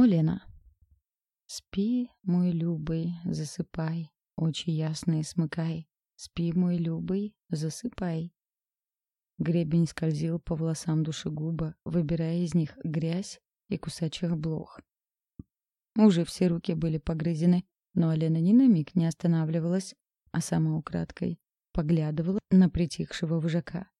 Олена. Спи, мой любый, засыпай, очи ясные смыкай. Спи, мой любый, засыпай. Гребень скользил по волосам душегуба, выбирая из них грязь и кусачих блох. Уже все руки были погрызены, но Алена ни на миг не останавливалась, а сама украдкой поглядывала на притихшего вожака.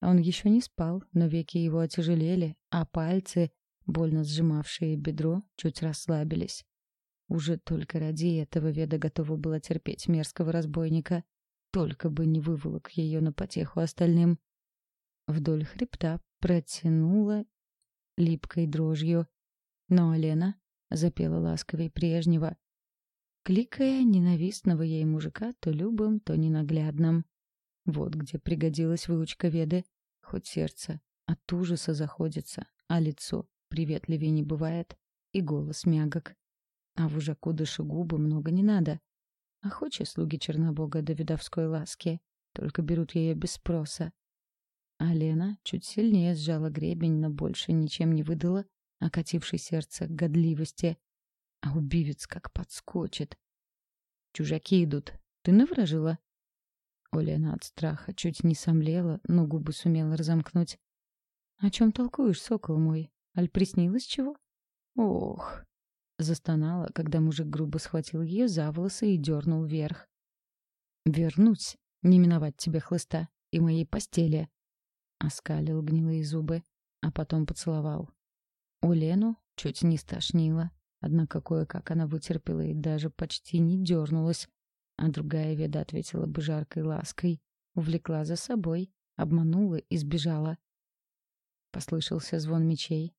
Он еще не спал, но веки его отяжелели, а пальцы, больно сжимавшие бедро, чуть расслабились. Уже только ради этого Веда готова была терпеть мерзкого разбойника, только бы не выволок ее на потеху остальным. Вдоль хребта протянула липкой дрожью, но Алена запела ласковей прежнего, кликая ненавистного ей мужика то любым, то ненаглядным. Вот где пригодилась выучка Веды, хоть сердце от ужаса заходится, а лицо приветливее не бывает, и голос мягок. А в ужаку душегубы много не надо. А хочешь слуги Чернобога до видовской ласки, только берут ее без спроса. А Лена чуть сильнее сжала гребень, но больше ничем не выдала окатившей сердце годливости. А убивец как подскочит. «Чужаки идут. Ты наворожила?» Олена от страха чуть не сомлела, но губы сумела разомкнуть. «О чем толкуешь, сокол мой? Аль приснилось чего?» «Ох!» Застонала, когда мужик грубо схватил ее за волосы и дернул вверх. «Вернусь, не миновать тебе хлыста и моей постели!» Оскалил гнилые зубы, а потом поцеловал. У Лену чуть не стошнило, однако кое-как она вытерпела и даже почти не дернулась, а другая веда ответила бы жаркой лаской, увлекла за собой, обманула и сбежала. Послышался звон мечей,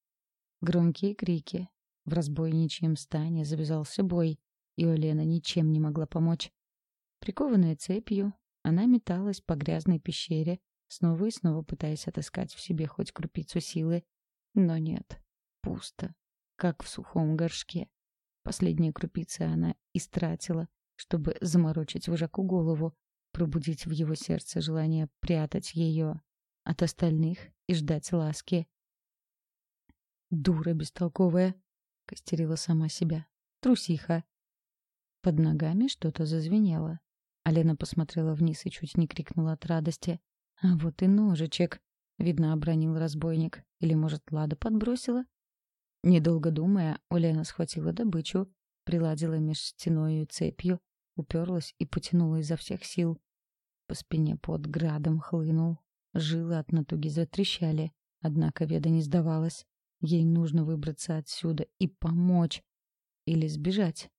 громкие крики, в разбойничьем стане завязался бой, и Олена ничем не могла помочь. Прикованная цепью, она металась по грязной пещере, снова и снова пытаясь отыскать в себе хоть крупицу силы. Но нет, пусто, как в сухом горшке. Последние крупицы она истратила, чтобы заморочить вожаку голову, пробудить в его сердце желание прятать ее от остальных и ждать ласки. Дура бестолковая. — костерила сама себя. «Трусиха!» Под ногами что-то зазвенело. Алена посмотрела вниз и чуть не крикнула от радости. «А вот и ножичек!» — видно, обронил разбойник. Или, может, Лада подбросила? Недолго думая, Олена схватила добычу, приладила меж стеною цепью, уперлась и потянула изо всех сил. По спине под градом хлынул. Жилы от натуги затрещали, однако Веда не сдавалась. Ей нужно выбраться отсюда и помочь. Или сбежать.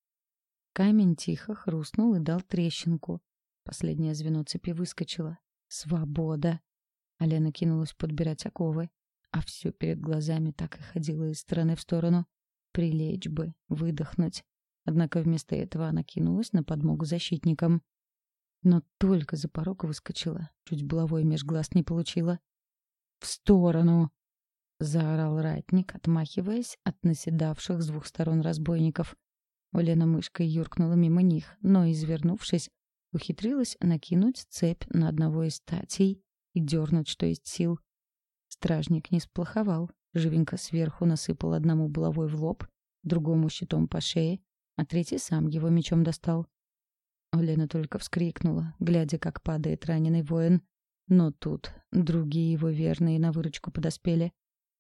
Камень тихо хрустнул и дал трещинку. Последнее звено цепи выскочило. Свобода! Алена кинулась подбирать оковы, а все перед глазами так и ходило из стороны в сторону. Прилечь бы, выдохнуть. Однако вместо этого она кинулась на подмогу защитникам. Но только за порог выскочила, чуть булавой меж глаз не получила. «В сторону!» — заорал ратник, отмахиваясь от наседавших с двух сторон разбойников. Олена мышкой юркнула мимо них, но, извернувшись, ухитрилась накинуть цепь на одного из статей и дернуть, что есть сил. Стражник не сплоховал, живенько сверху насыпал одному булавой в лоб, другому щитом по шее, а третий сам его мечом достал. Олена только вскрикнула, глядя, как падает раненый воин. Но тут другие его верные на выручку подоспели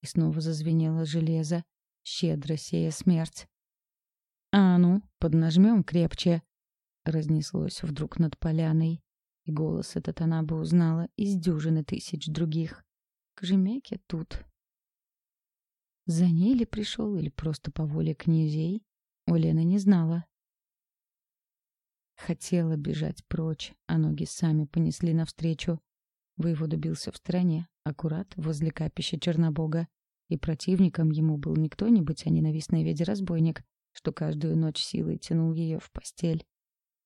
и снова зазвенело железо, щедро сея смерть. «А ну, поднажмем крепче!» Разнеслось вдруг над поляной, и голос этот она бы узнала из дюжины тысяч других. К Жемяке тут. За ней ли пришел, или просто по воле князей, Олена не знала. Хотела бежать прочь, а ноги сами понесли навстречу. Воевода бился в стороне, аккурат возле капища Чернобога. И противником ему был не кто-нибудь, а ненавистный ведь-разбойник, что каждую ночь силой тянул ее в постель.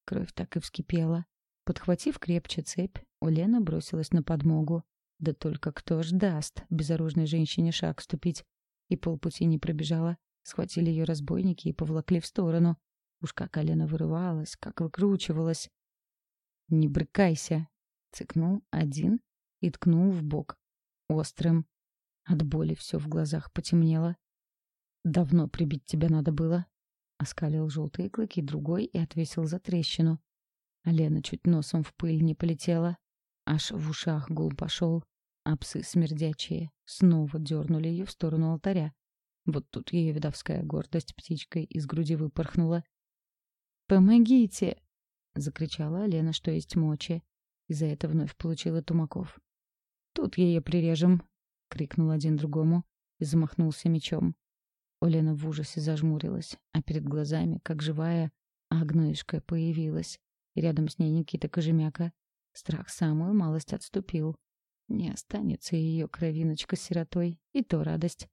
Кровь так и вскипела. Подхватив крепче цепь, Улена бросилась на подмогу. Да только кто ж даст безоружной женщине шаг ступить? И полпути не пробежала. Схватили ее разбойники и повлакли в сторону. Уж как Алена вырывалась, как выкручивалась. «Не брыкайся!» — цыкнул один и ткнул в бок. Острым. От боли все в глазах потемнело. Давно прибить тебя надо было. Оскалил желтые клыки другой и отвесил за трещину. А Лена чуть носом в пыль не полетела. Аж в ушах гул пошел. А псы смердячие снова дернули ее в сторону алтаря. Вот тут ее видовская гордость птичкой из груди выпорхнула. «Помогите!» — закричала Лена, что есть мочи. И за это вновь получила Тумаков. «Тут ее прирежем!» — крикнул один другому и замахнулся мечом. Олена в ужасе зажмурилась, а перед глазами, как живая, Агнуишка появилась. И рядом с ней Никита Кожемяка. Страх самую малость отступил. Не останется ее кровиночка с сиротой, и то радость.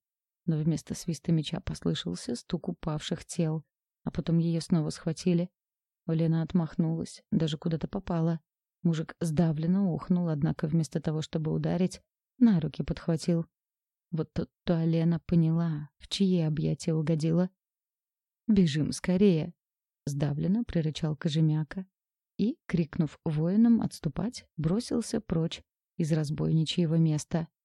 Но вместо свиста меча послышался стук упавших тел, а потом ее снова схватили. Олена отмахнулась, даже куда-то попала. Мужик сдавленно ухнул, однако вместо того, чтобы ударить, на руки подхватил. Вот тут-то Алена поняла, в чьи объятия угодила. «Бежим скорее!» — сдавленно прорычал Кожемяка. И, крикнув воинам отступать, бросился прочь из разбойничьего места.